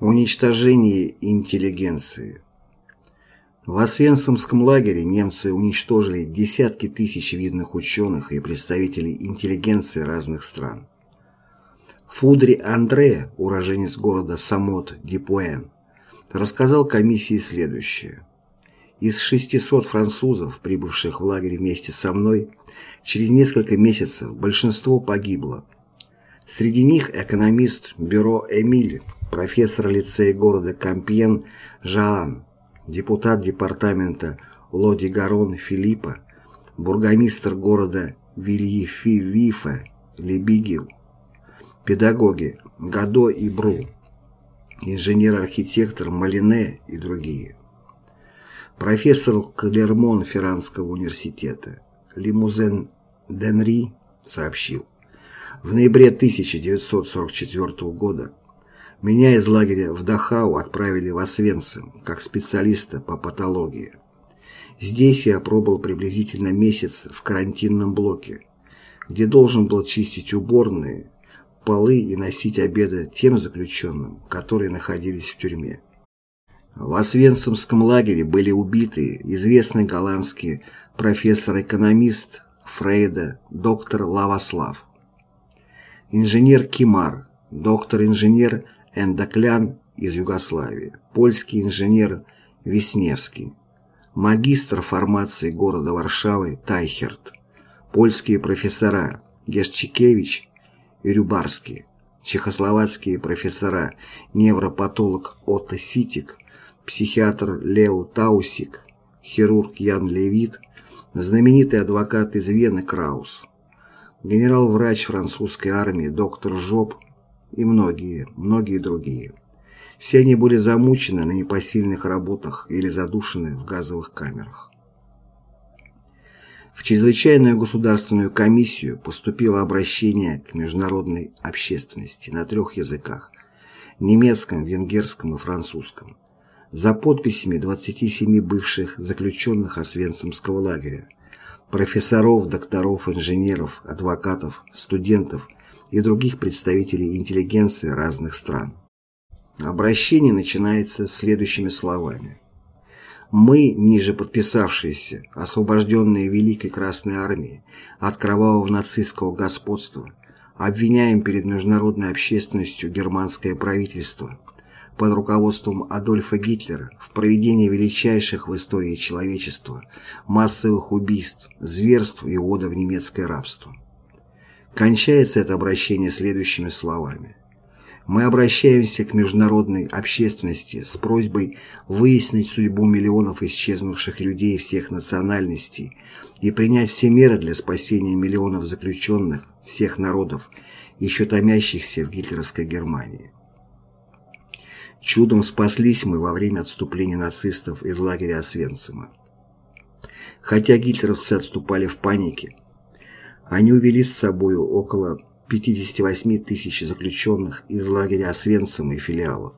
Уничтожение интеллигенции В Освенцимском лагере немцы уничтожили десятки тысяч видных ученых и представителей интеллигенции разных стран. Фудри Андре, уроженец города Самот-Дипуэн, рассказал комиссии следующее. Из 600 французов, прибывших в лагерь вместе со мной, через несколько месяцев большинство погибло. Среди них экономист бюро «Эмиль», профессор лицея города Кампьен Жаан, депутат департамента Лоди-Гарон Филиппа, бургомистр города Вильефи-Вифе Лебигил, педагоги Гадо и Бру, инженер-архитектор Малине и другие. Профессор Клермон-Ферранского университета Лимузен Денри сообщил, в ноябре 1944 года меня из лагеря в Дахау отправили в Освенцим как специалиста по патологии. Здесь я пробыл приблизительно месяц в карантинном блоке, где должен был чистить уборные, полы и носить обеды тем заключенным, которые находились в тюрьме. В Освенцимском лагере были убиты известный голландский профессор-экономист Фрейда, доктор Лавослав, инженер Кимар, доктор-инженер Эндоклян из Югославии, польский инженер Весневский, магистр формации города Варшавы Тайхерт, польские профессора Гешчикевич и Рюбарский, чехословацкие профессора невропатолог Отто Ситик, психиатр Лео Таусик, хирург Ян Левит, знаменитый адвокат из Вены Краус, генерал-врач французской армии доктор Жоп и многие, многие другие. Все они были замучены на непосильных работах или задушены в газовых камерах. В чрезвычайную государственную комиссию поступило обращение к международной общественности на трех языках – немецком, венгерском и французском – за подписями 27 бывших заключенных Освенцимского лагеря, профессоров, докторов, инженеров, адвокатов, студентов и других представителей интеллигенции разных стран. Обращение начинается следующими словами. Мы, ниже подписавшиеся, освобожденные Великой Красной Армией от кровавого нацистского господства, обвиняем перед международной общественностью германское правительство под руководством Адольфа Гитлера в проведении величайших в истории человечества массовых убийств, зверств и ухода в немецкое рабство. Кончается это обращение следующими словами. Мы обращаемся к международной общественности с просьбой выяснить судьбу миллионов исчезнувших людей всех национальностей и принять все меры для спасения миллионов заключенных всех народов, еще томящихся в гитлеровской Германии. Чудом спаслись мы во время отступления нацистов из лагеря Освенцима. Хотя гитлеровцы отступали в панике, они увели с собой около 58 тысяч заключенных из лагеря Освенцима и филиалов.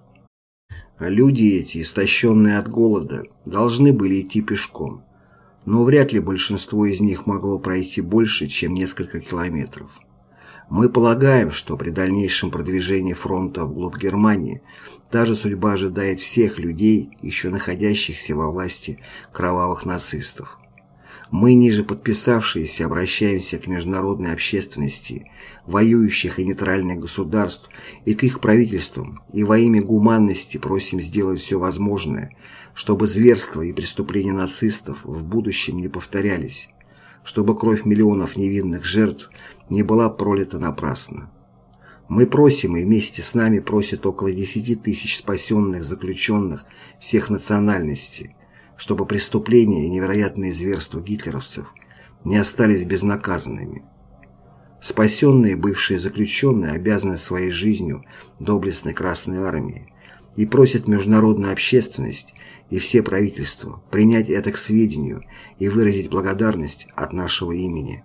Люди эти, истощенные от голода, должны были идти пешком, но вряд ли большинство из них могло пройти больше, чем несколько километров. Мы полагаем, что при дальнейшем продвижении фронта вглубь Германии та же судьба ожидает всех людей, еще находящихся во власти кровавых нацистов. Мы, ниже подписавшиеся, обращаемся к международной общественности, воюющих и нейтральных государств и к их правительствам, и во имя гуманности просим сделать все возможное, чтобы зверства и преступления нацистов в будущем не повторялись, чтобы кровь миллионов невинных жертв не была пролита напрасно. Мы просим, и вместе с нами просят около 10 тысяч спасенных заключенных всех национальностей, чтобы преступления и невероятные зверства гитлеровцев не остались безнаказанными. Спасенные бывшие заключенные обязаны своей жизнью доблестной Красной Армии и просят международную общественность и все правительства принять это к сведению и выразить благодарность от нашего имени.